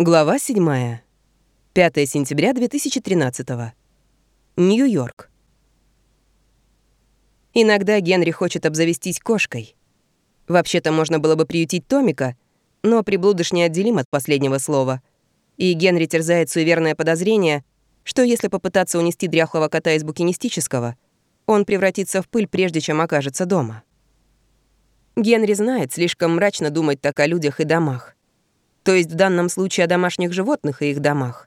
Глава 7. 5 сентября 2013. Нью-Йорк. Иногда Генри хочет обзавестись кошкой. Вообще-то можно было бы приютить Томика, но приблудыш неотделим от последнего слова. И Генри терзает суеверное подозрение, что если попытаться унести дряхлого кота из букинистического, он превратится в пыль, прежде чем окажется дома. Генри знает, слишком мрачно думать так о людях и домах то есть в данном случае о домашних животных и их домах.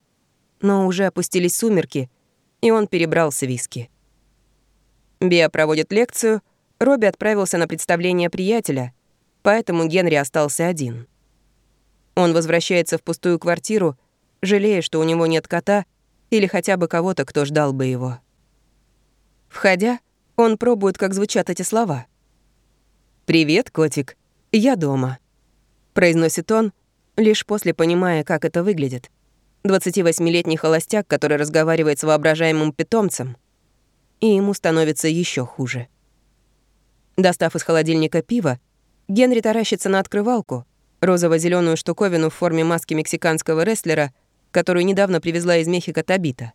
Но уже опустились сумерки, и он перебрался виски. Биа проводит лекцию, Робби отправился на представление приятеля, поэтому Генри остался один. Он возвращается в пустую квартиру, жалея, что у него нет кота или хотя бы кого-то, кто ждал бы его. Входя, он пробует, как звучат эти слова. «Привет, котик, я дома», — произносит он, лишь после понимая, как это выглядит. 28-летний холостяк, который разговаривает с воображаемым питомцем, и ему становится еще хуже. Достав из холодильника пиво, Генри таращится на открывалку, розово зеленую штуковину в форме маски мексиканского рестлера, которую недавно привезла из Мехико Табита.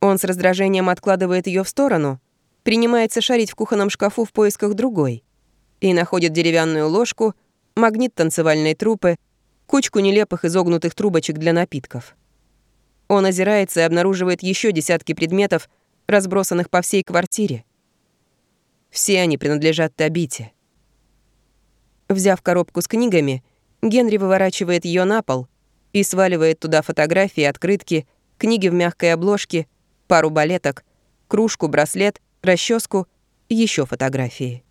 Он с раздражением откладывает ее в сторону, принимается шарить в кухонном шкафу в поисках другой и находит деревянную ложку, магнит танцевальной трупы, кучку нелепых изогнутых трубочек для напитков. Он озирается и обнаруживает еще десятки предметов, разбросанных по всей квартире. Все они принадлежат Табите. Взяв коробку с книгами, Генри выворачивает ее на пол и сваливает туда фотографии, открытки, книги в мягкой обложке, пару балеток, кружку, браслет, расческу еще фотографии.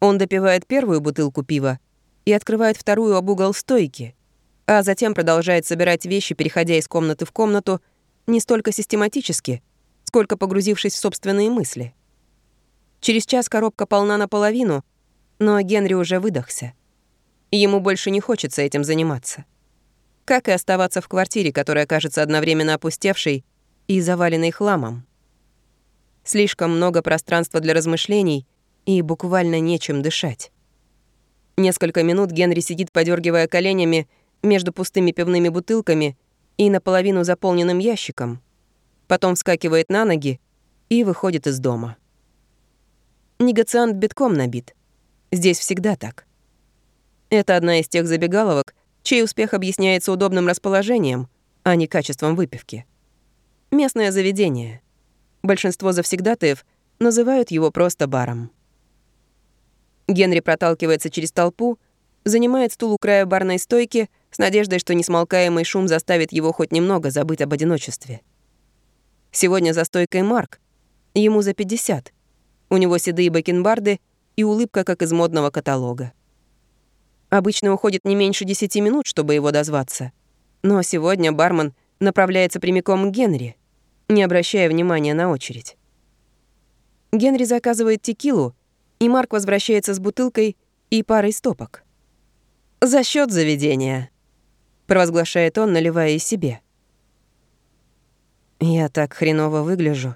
Он допивает первую бутылку пива, и открывает вторую об угол стойки, а затем продолжает собирать вещи, переходя из комнаты в комнату, не столько систематически, сколько погрузившись в собственные мысли. Через час коробка полна наполовину, но Генри уже выдохся. Ему больше не хочется этим заниматься. Как и оставаться в квартире, которая кажется одновременно опустевшей и заваленной хламом. Слишком много пространства для размышлений и буквально нечем дышать. Несколько минут Генри сидит, подергивая коленями между пустыми пивными бутылками и наполовину заполненным ящиком. Потом вскакивает на ноги и выходит из дома. Негациант битком набит. Здесь всегда так. Это одна из тех забегаловок, чей успех объясняется удобным расположением, а не качеством выпивки. Местное заведение. Большинство завсегдатаев называют его просто баром. Генри проталкивается через толпу, занимает стул у края барной стойки с надеждой, что несмолкаемый шум заставит его хоть немного забыть об одиночестве. Сегодня за стойкой Марк. Ему за 50. У него седые бакенбарды и улыбка, как из модного каталога. Обычно уходит не меньше 10 минут, чтобы его дозваться. Но сегодня бармен направляется прямиком к Генри, не обращая внимания на очередь. Генри заказывает текилу, и Марк возвращается с бутылкой и парой стопок. «За счет заведения», — провозглашает он, наливая и себе. «Я так хреново выгляжу»,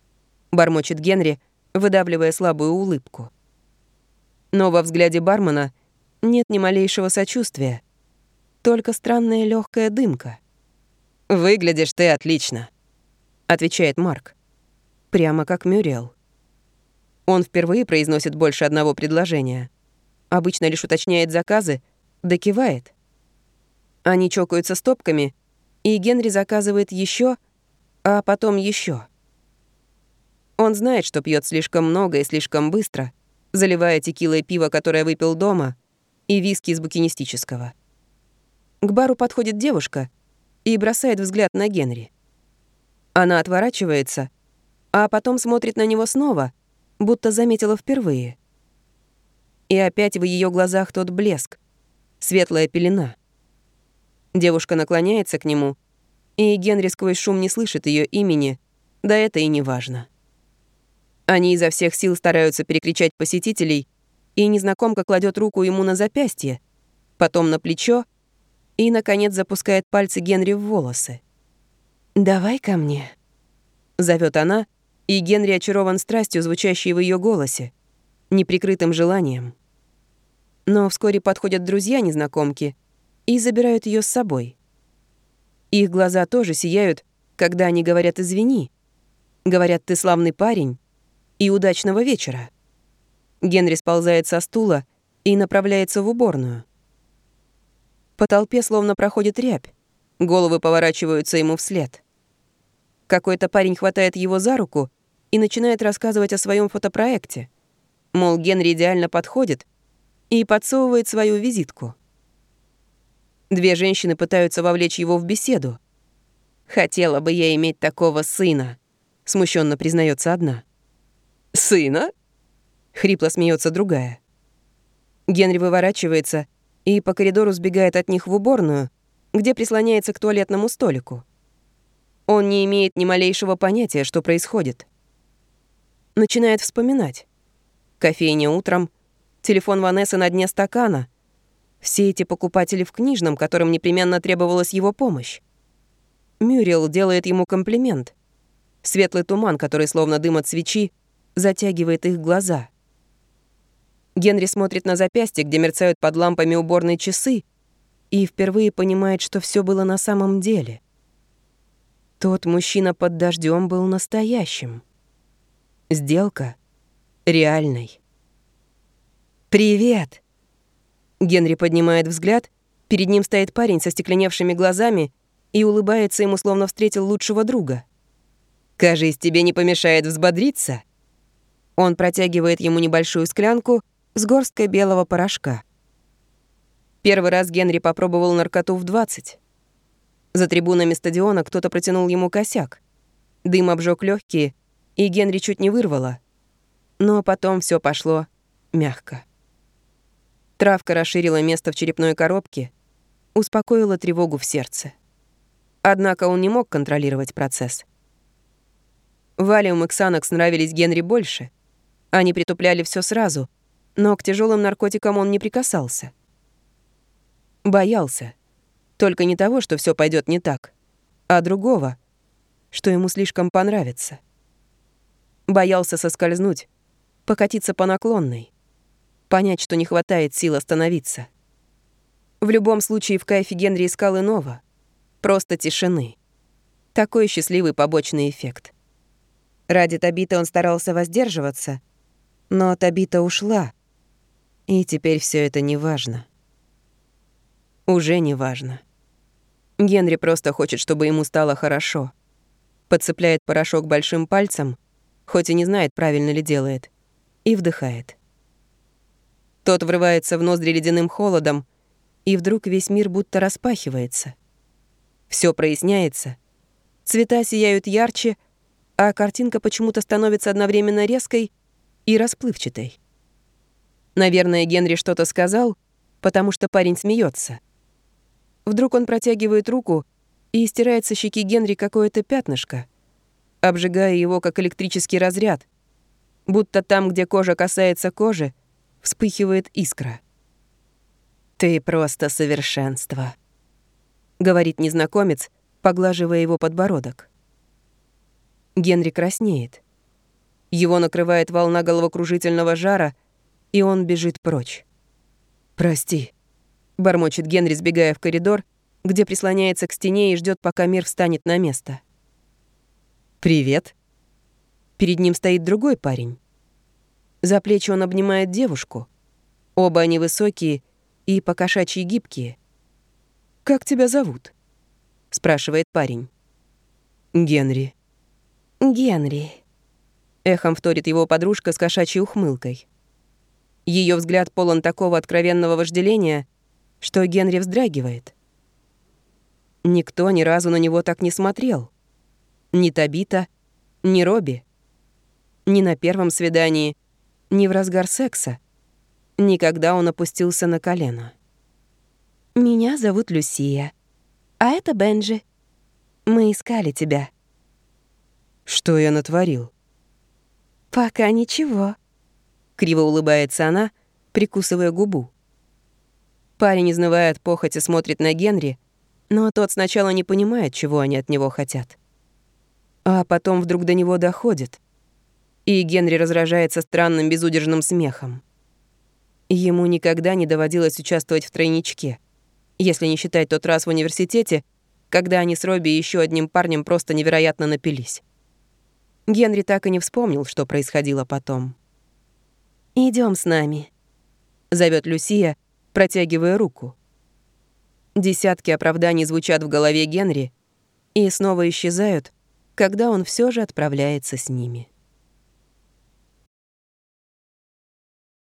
— бормочет Генри, выдавливая слабую улыбку. Но во взгляде бармена нет ни малейшего сочувствия, только странная легкая дымка. «Выглядишь ты отлично», — отвечает Марк. Прямо как Мюрриел. Он впервые произносит больше одного предложения. Обычно лишь уточняет заказы, да кивает. Они чокаются стопками, и Генри заказывает еще, а потом еще. Он знает, что пьет слишком много и слишком быстро, заливая текилой пиво, которое выпил дома, и виски из букинистического. К бару подходит девушка и бросает взгляд на Генри. Она отворачивается, а потом смотрит на него снова — будто заметила впервые. И опять в ее глазах тот блеск, светлая пелена. Девушка наклоняется к нему, и Генри сквозь шум не слышит ее имени, да это и не важно. Они изо всех сил стараются перекричать посетителей, и незнакомка кладет руку ему на запястье, потом на плечо и, наконец, запускает пальцы Генри в волосы. «Давай ко мне», — зовет она, и Генри очарован страстью, звучащей в ее голосе, неприкрытым желанием. Но вскоре подходят друзья незнакомки, и забирают ее с собой. Их глаза тоже сияют, когда они говорят «извини». Говорят «ты славный парень» и «удачного вечера». Генри сползает со стула и направляется в уборную. По толпе словно проходит рябь. Головы поворачиваются ему вслед. Какой-то парень хватает его за руку и начинает рассказывать о своем фотопроекте. Мол, Генри идеально подходит и подсовывает свою визитку. Две женщины пытаются вовлечь его в беседу. «Хотела бы я иметь такого сына», — смущенно признается одна. «Сына?» — хрипло смеется другая. Генри выворачивается и по коридору сбегает от них в уборную, где прислоняется к туалетному столику. Он не имеет ни малейшего понятия, что происходит. Начинает вспоминать. Кофейня утром, телефон Ванессы на дне стакана. Все эти покупатели в книжном, которым непременно требовалась его помощь. Мюрил делает ему комплимент. Светлый туман, который словно дым от свечи, затягивает их глаза. Генри смотрит на запястье, где мерцают под лампами уборные часы, и впервые понимает, что все было на самом деле. Тот мужчина под дождем был настоящим. Сделка реальной. «Привет!» Генри поднимает взгляд. Перед ним стоит парень со стекленевшими глазами и улыбается ему, словно встретил лучшего друга. «Кажись, тебе не помешает взбодриться?» Он протягивает ему небольшую склянку с горсткой белого порошка. Первый раз Генри попробовал наркоту в 20. За трибунами стадиона кто-то протянул ему косяк. Дым обжег легкие, и Генри чуть не вырвало. Но потом все пошло мягко. Травка расширила место в черепной коробке, успокоила тревогу в сердце. Однако он не мог контролировать процесс. Валиум и Ксанакс нравились Генри больше. Они притупляли все сразу, но к тяжелым наркотикам он не прикасался. Боялся — только не того, что все пойдет не так, а другого, что ему слишком понравится. Боялся соскользнуть, покатиться по наклонной, понять, что не хватает сил остановиться. В любом случае в кайфе Генри искал иного, просто тишины. Такой счастливый побочный эффект. Ради Табита он старался воздерживаться, но Табита ушла, и теперь все это не важно. Уже не важно. Генри просто хочет, чтобы ему стало хорошо. Подцепляет порошок большим пальцем, хоть и не знает, правильно ли делает, и вдыхает. Тот врывается в ноздри ледяным холодом, и вдруг весь мир будто распахивается. Все проясняется, цвета сияют ярче, а картинка почему-то становится одновременно резкой и расплывчатой. Наверное, Генри что-то сказал, потому что парень смеется. Вдруг он протягивает руку и стирает со щеки Генри какое-то пятнышко, обжигая его как электрический разряд, будто там, где кожа касается кожи, вспыхивает искра. «Ты просто совершенство», — говорит незнакомец, поглаживая его подбородок. Генри краснеет. Его накрывает волна головокружительного жара, и он бежит прочь. «Прости», — бормочет Генри, сбегая в коридор, где прислоняется к стене и ждет, пока мир встанет на место. «Привет». Перед ним стоит другой парень. За плечи он обнимает девушку. Оба они высокие и покошачьи гибкие. «Как тебя зовут?» — спрашивает парень. «Генри». «Генри», — эхом вторит его подружка с кошачьей ухмылкой. Ее взгляд полон такого откровенного вожделения, что Генри вздрагивает. Никто ни разу на него так не смотрел. Ни Табита, ни Робби. Ни на первом свидании, ни в разгар секса. Никогда он опустился на колено. «Меня зовут Люсия, а это Бенджи. Мы искали тебя». «Что я натворил?» «Пока ничего», — криво улыбается она, прикусывая губу. Парень, изнывая от похоти, смотрит на Генри, но тот сначала не понимает, чего они от него хотят. А потом вдруг до него доходит, и Генри разражается странным безудержным смехом. Ему никогда не доводилось участвовать в тройничке. Если не считать тот раз в университете, когда они с Робби и еще одним парнем просто невероятно напились. Генри так и не вспомнил, что происходило потом. Идем с нами», — зовет Люсия, протягивая руку. Десятки оправданий звучат в голове Генри и снова исчезают, когда он все же отправляется с ними.